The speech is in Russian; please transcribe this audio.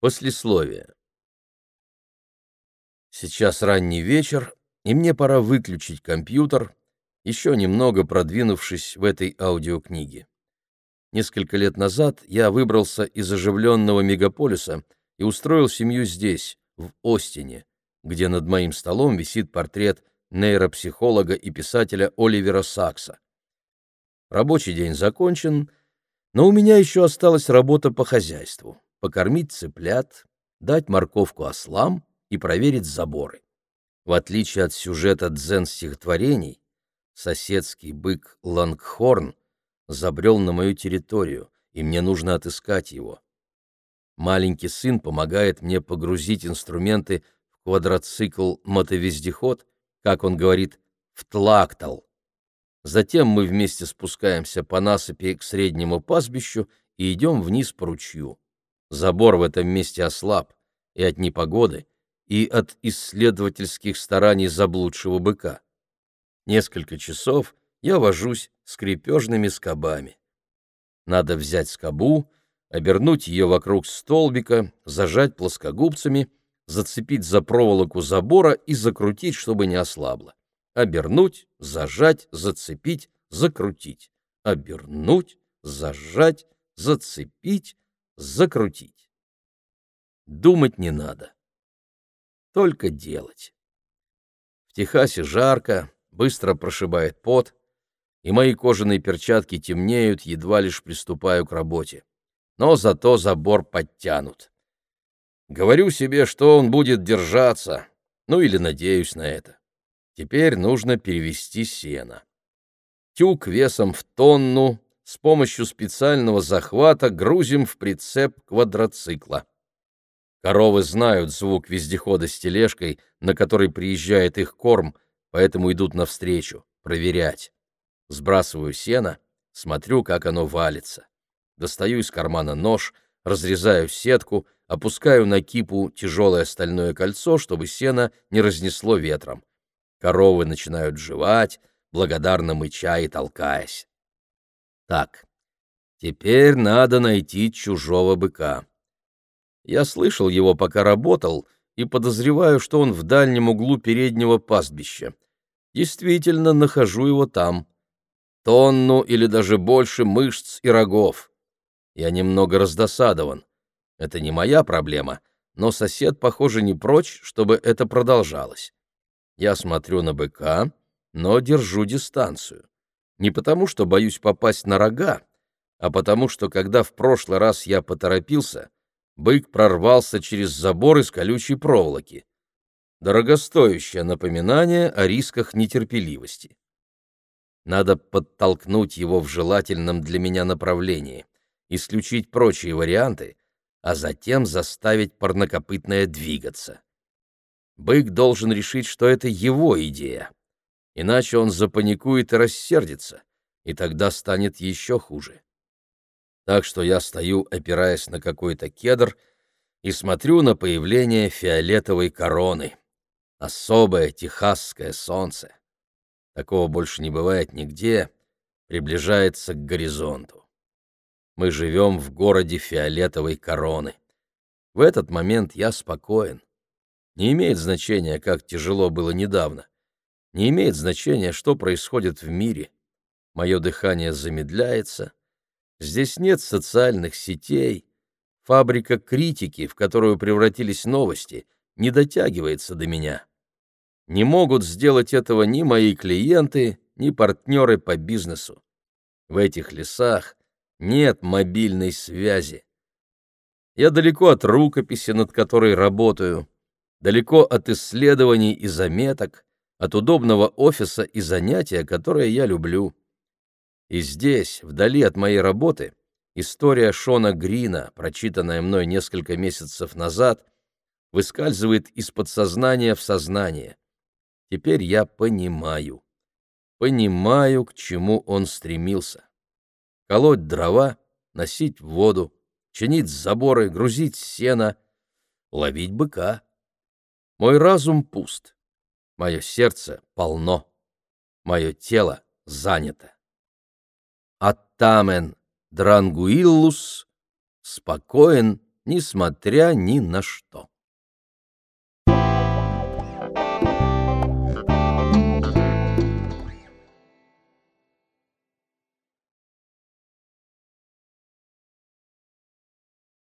Послесловие. Сейчас ранний вечер, и мне пора выключить компьютер, еще немного продвинувшись в этой аудиокниге. Несколько лет назад я выбрался из оживленного мегаполиса и устроил семью здесь, в Остине, где над моим столом висит портрет нейропсихолога и писателя Оливера Сакса. Рабочий день закончен, но у меня еще осталась работа по хозяйству покормить цыплят, дать морковку ослам и проверить заборы. В отличие от сюжета дзен-стихотворений, соседский бык Лангхорн забрел на мою территорию, и мне нужно отыскать его. Маленький сын помогает мне погрузить инструменты в квадроцикл-мотовездеход, как он говорит, в тлактал. Затем мы вместе спускаемся по насыпи к среднему пастбищу и идем вниз по ручью. Забор в этом месте ослаб и от непогоды, и от исследовательских стараний заблудшего быка. Несколько часов я вожусь с крепежными скобами. Надо взять скобу, обернуть ее вокруг столбика, зажать плоскогубцами, зацепить за проволоку забора и закрутить, чтобы не ослабло. Обернуть, зажать, зацепить, закрутить. Обернуть, зажать, зацепить, закрутить. Думать не надо. Только делать. В Техасе жарко, быстро прошибает пот, и мои кожаные перчатки темнеют, едва лишь приступаю к работе. Но зато забор подтянут. Говорю себе, что он будет держаться, ну или надеюсь на это. Теперь нужно перевести сено. Тюк весом в тонну с помощью специального захвата грузим в прицеп квадроцикла. Коровы знают звук вездехода с тележкой, на которой приезжает их корм, поэтому идут навстречу, проверять. Сбрасываю сено, смотрю, как оно валится. Достаю из кармана нож, разрезаю сетку, опускаю на кипу тяжелое стальное кольцо, чтобы сено не разнесло ветром. Коровы начинают жевать, благодарно мыча и толкаясь. Так, теперь надо найти чужого быка. Я слышал его, пока работал, и подозреваю, что он в дальнем углу переднего пастбища. Действительно, нахожу его там. Тонну или даже больше мышц и рогов. Я немного раздосадован. Это не моя проблема, но сосед, похоже, не прочь, чтобы это продолжалось. Я смотрю на быка, но держу дистанцию. Не потому, что боюсь попасть на рога, а потому, что когда в прошлый раз я поторопился, бык прорвался через забор из колючей проволоки. Дорогостоящее напоминание о рисках нетерпеливости. Надо подтолкнуть его в желательном для меня направлении, исключить прочие варианты, а затем заставить парнокопытное двигаться. Бык должен решить, что это его идея иначе он запаникует и рассердится, и тогда станет еще хуже. Так что я стою, опираясь на какой-то кедр, и смотрю на появление фиолетовой короны. Особое техасское солнце. Такого больше не бывает нигде, приближается к горизонту. Мы живем в городе фиолетовой короны. В этот момент я спокоен. Не имеет значения, как тяжело было недавно. Не имеет значения, что происходит в мире. Мое дыхание замедляется. Здесь нет социальных сетей. Фабрика критики, в которую превратились новости, не дотягивается до меня. Не могут сделать этого ни мои клиенты, ни партнеры по бизнесу. В этих лесах нет мобильной связи. Я далеко от рукописи, над которой работаю, далеко от исследований и заметок, от удобного офиса и занятия, которое я люблю. И здесь, вдали от моей работы, история Шона Грина, прочитанная мной несколько месяцев назад, выскальзывает из подсознания в сознание. Теперь я понимаю. Понимаю, к чему он стремился. Колоть дрова, носить воду, чинить заборы, грузить сено, ловить быка. Мой разум пуст. Мое сердце полно, мое тело занято. Аттамен дрангуиллус спокоен, несмотря ни на что.